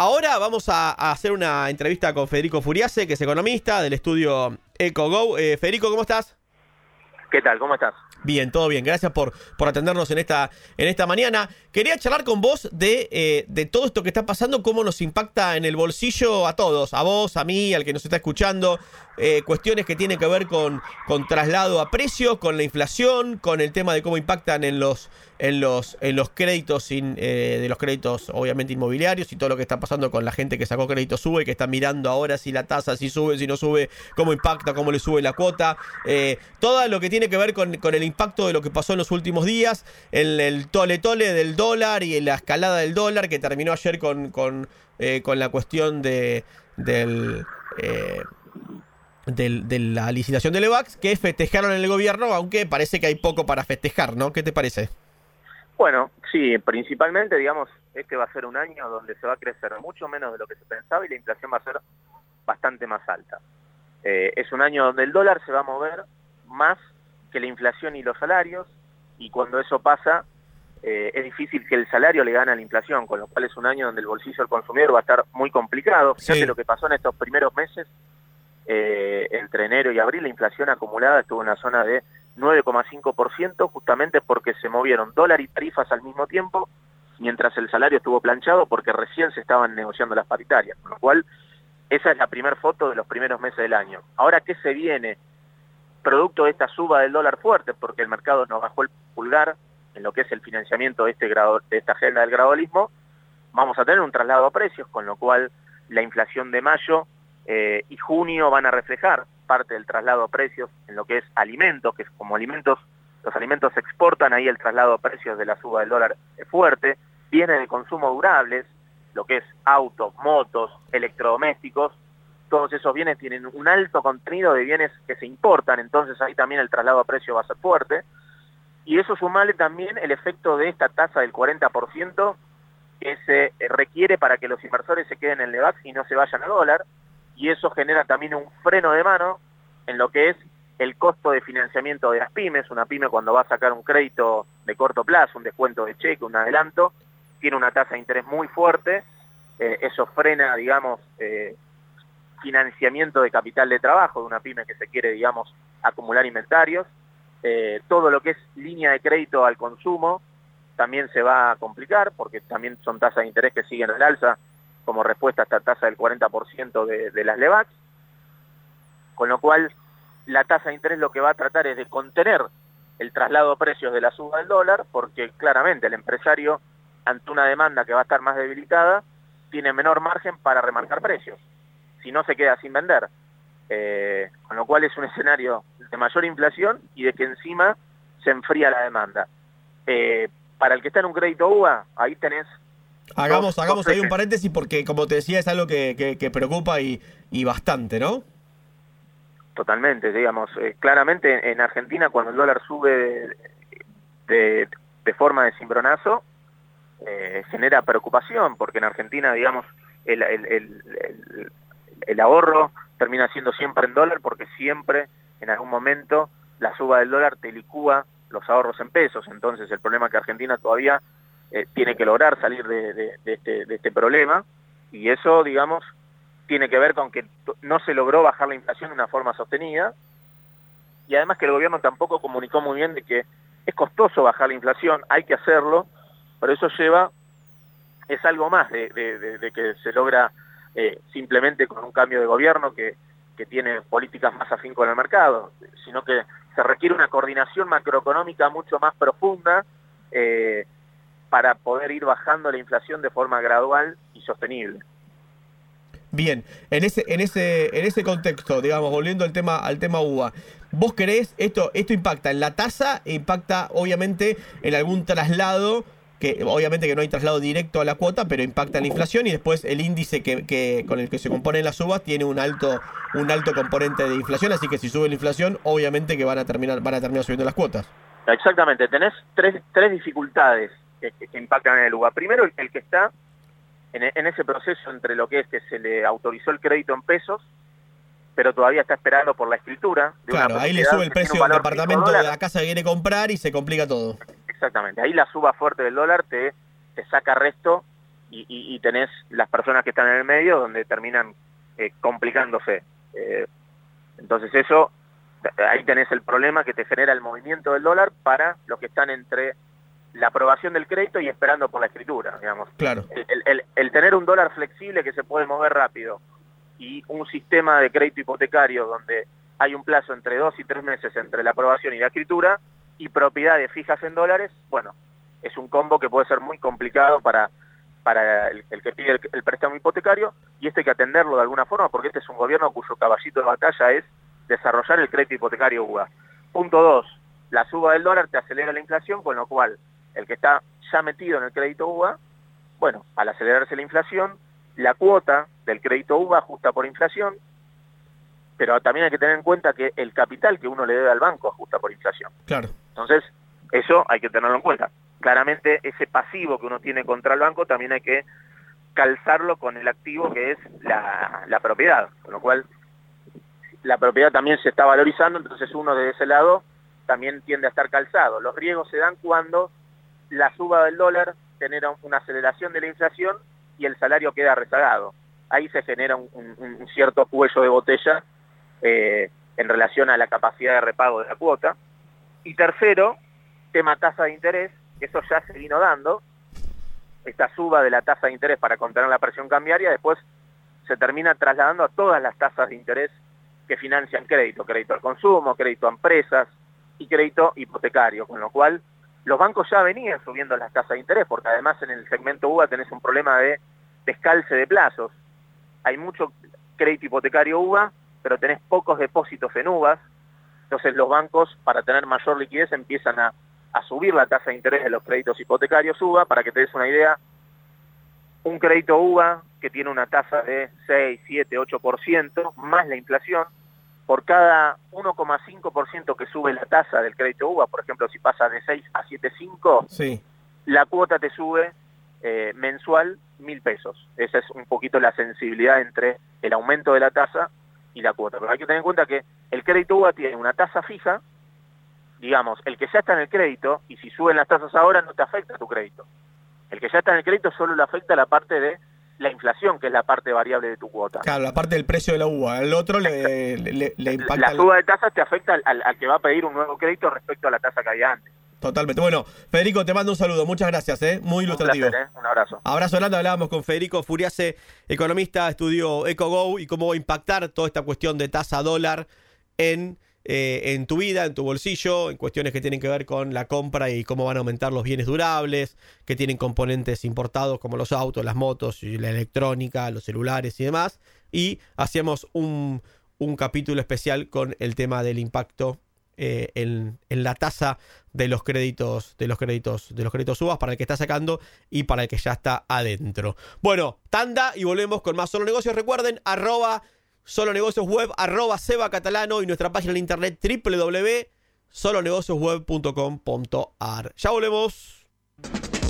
ahora vamos a, hacer una entrevista con Federico Furiase, que es economista del estudio EcoGo. Eh, Federico, ¿cómo estás? ¿Qué tal? ¿Cómo estás? Bien, todo bien. Gracias por, por atendernos en esta, en esta mañana. Quería charlar con vos de, eh, de todo esto que está pasando, cómo nos impacta en el bolsillo a todos, a vos, a mí, al que nos está escuchando. Eh, cuestiones que tienen que ver con, con traslado a precios, con la inflación, con el tema de cómo impactan en los, en los, en los créditos eh, de los créditos obviamente inmobiliarios y todo lo que está pasando con la gente que sacó crédito sube, que está mirando ahora si la tasa, si sube, si no sube, cómo impacta, cómo le sube la cuota. todo lo que tiene que ver con, con el impacto de lo que pasó en los últimos días, el, el tole tole del dólar y la escalada del dólar que terminó ayer con, con, eh, con la cuestión de, del, eh, del, de la licitación del EVAX, que festejaron en el gobierno, aunque parece que hay poco para festejar, ¿no? ¿Qué te parece? Bueno, sí, principalmente, digamos, este va a ser un año donde se va a crecer mucho menos de lo que se pensaba y la inflación va a ser bastante más alta. Eh, es un año donde el dólar se va a mover más que la inflación y los salarios, y cuando eso pasa, eh, es difícil que el salario le gane a la inflación, con lo cual es un año donde el bolsillo del consumidor va a estar muy complicado. Fíjate lo que pasó en estos primeros meses, eh, entre enero y abril, la inflación acumulada estuvo en una zona de 9,5%, justamente porque se movieron dólar y tarifas al mismo tiempo, mientras el salario estuvo planchado porque recién se estaban negociando las paritarias, con lo cual esa es la primera foto de los primeros meses del año. Ahora, ¿qué se viene? producto de esta suba del dólar fuerte, porque el mercado nos bajó el pulgar en lo que es el financiamiento de, este esta agenda del gradualismo, vamos a tener un traslado a precios, con lo cual la inflación de mayo eh, y junio van a reflejar parte del traslado a precios en lo que es alimentos, que es como alimentos, los alimentos se exportan, ahí el traslado a precios de la suba del dólar es fuerte, viene de consumo durables, lo que es autos, motos, electrodomésticos, todos esos bienes tienen un alto contenido de bienes que se importan, entonces ahí también el traslado a precio va a ser fuerte. Y eso sumale también el efecto de esta tasa del 40% que se requiere para que los inversores se queden en LEVAX y no se vayan a dólar, y eso genera también un freno de mano en lo que es el costo de financiamiento de las pymes. Una pyme cuando va a sacar un crédito de corto plazo, un descuento de cheque, un adelanto, tiene una tasa de interés muy fuerte, eh, eso frena, digamos, eh, financiamiento de capital de trabajo de una pyme que se quiere, digamos, acumular inventarios. Eh, todo lo que es línea de crédito al consumo también se va a complicar porque también son tasas de interés que siguen al alza como respuesta a esta tasa del 40% de, las LEVAX. Con lo cual, la tasa de interés lo que va a tratar es de contener el traslado de precios de la suba del dólar, porque claramente el empresario, ante una demanda que va a estar más debilitada, tiene menor margen para remarcar precios si no se queda sin vender. Eh, con lo cual es un escenario de mayor inflación y de que encima se enfría la demanda. Eh, para el que está en un crédito UVA, ahí tenés... Hagamos, hagamos ahí un paréntesis porque, como te decía, es algo que, preocupa y, bastante, ¿no? Totalmente, digamos. Eh, claramente en Argentina cuando el dólar sube de, forma de cimbronazo, genera preocupación, porque en Argentina, digamos, el, el ahorro termina siendo siempre en dólar porque siempre en algún momento la suba del dólar te licúa los ahorros en pesos. Entonces el problema es que Argentina todavía eh, tiene que lograr salir de, este, de, este, problema. Y eso, digamos, tiene que ver con que no se logró bajar la inflación de una forma sostenida. Y además que el gobierno tampoco comunicó muy bien de que es costoso bajar la inflación, hay que hacerlo, pero eso lleva, es algo más de, de que se logra eh, simplemente con un cambio de gobierno que, que tiene políticas más afín con el mercado, sino que se requiere una coordinación macroeconómica mucho más profunda eh, para poder ir bajando la inflación de forma gradual y sostenible. Bien, en ese, en ese, en ese contexto, digamos, volviendo al tema, al tema UVA, ¿vos creés esto, esto impacta en la tasa, impacta obviamente en algún traslado que obviamente que no hay traslado directo a la cuota, pero impacta en la inflación y después el índice que, con el que se componen las subas tiene un alto, un alto componente de inflación, así que si sube la inflación, obviamente que van a terminar, van a terminar subiendo las cuotas. Exactamente, tenés tres, tres dificultades que, impactan en el lugar. Primero, el, el que está en, ese proceso entre lo que es que se le autorizó el crédito en pesos, pero todavía está esperando por la escritura. De claro, ahí le sube el precio del departamento de la casa que quiere comprar y se complica todo. Exactamente, ahí la suba fuerte del dólar te, te saca resto y, tenés las personas que están en el medio donde terminan eh, complicándose. Eh, entonces eso, ahí tenés el problema que te genera el movimiento del dólar para los que están entre la aprobación del crédito y esperando por la escritura, digamos. Claro. El, tener un dólar flexible que se puede mover rápido y un sistema de crédito hipotecario donde hay un plazo entre dos y tres meses entre la aprobación y la escritura y propiedades fijas en dólares, bueno, es un combo que puede ser muy complicado para, para el, que pide el, préstamo hipotecario y este hay que atenderlo de alguna forma porque este es un gobierno cuyo caballito de batalla es desarrollar el crédito hipotecario UBA. Punto dos, la suba del dólar te acelera la inflación, con lo cual el que está ya metido en el crédito UBA, bueno, al acelerarse la inflación, la cuota del crédito UBA ajusta por inflación, pero también hay que tener en cuenta que el capital que uno le debe al banco ajusta por inflación. Claro. Entonces, eso hay que tenerlo en cuenta. Claramente ese pasivo que uno tiene contra el banco también hay que calzarlo con el activo que es la, la propiedad, con lo cual la propiedad también se está valorizando, entonces uno de ese lado también tiende a estar calzado. Los riesgos se dan cuando la suba del dólar genera una aceleración de la inflación y el salario queda rezagado. Ahí se genera un, cierto cuello de botella eh, en relación a la capacidad de repago de la cuota. Y tercero, tema tasa de interés, eso ya se vino dando, esta suba de la tasa de interés para contener la presión cambiaria, después se termina trasladando a todas las tasas de interés que financian crédito, crédito al consumo, crédito a empresas y crédito hipotecario, con lo cual los bancos ya venían subiendo las tasas de interés, porque además en el segmento UBA tenés un problema de descalce de plazos. Hay mucho crédito hipotecario UBA, pero tenés pocos depósitos en UBAs, entonces los bancos, para tener mayor liquidez, empiezan a, subir la tasa de interés de los créditos hipotecarios UBA, para que te des una idea, un crédito UBA que tiene una tasa de 6, 7, 8%, más la inflación, por cada 1,5% que sube la tasa del crédito UBA, por ejemplo, si pasa de 6 a 7,5, sí. la cuota te sube eh, mensual mil pesos. Esa es un poquito la sensibilidad entre el aumento de la tasa y la cuota. Pero hay que tener en cuenta que el crédito UBA tiene una tasa fija, digamos, el que ya está en el crédito, y si suben las tasas ahora no te afecta tu crédito. El que ya está en el crédito solo le afecta la parte de la inflación, que es la parte variable de tu cuota. Claro, la parte del precio de la uva. El otro le, le, impacta. La suba de tasas te afecta al, que va a pedir un nuevo crédito respecto a la tasa que había antes. Totalmente. Bueno, Federico, te mando un saludo. Muchas gracias, ¿eh? Muy ilustrativo. Un, ¿eh? un abrazo. Abrazo grande. Hablábamos con Federico Furiase, economista, estudió EcoGo y cómo va a impactar toda esta cuestión de tasa dólar en eh, en tu vida, en tu bolsillo, en cuestiones que tienen que ver con la compra y cómo van a aumentar los bienes durables, que tienen componentes importados como los autos, las motos, y la electrónica, los celulares y demás. Y hacíamos un, capítulo especial con el tema del impacto eh, en, la tasa de los créditos, de los créditos, de los créditos subas para el que está sacando y para el que ya está adentro. Bueno, tanda y volvemos con más solo negocios. Recuerden, arroba Solo Negocios Web, arroba Seba Catalano y nuestra página de internet www.solonegociosweb.com.ar. Ya volvemos.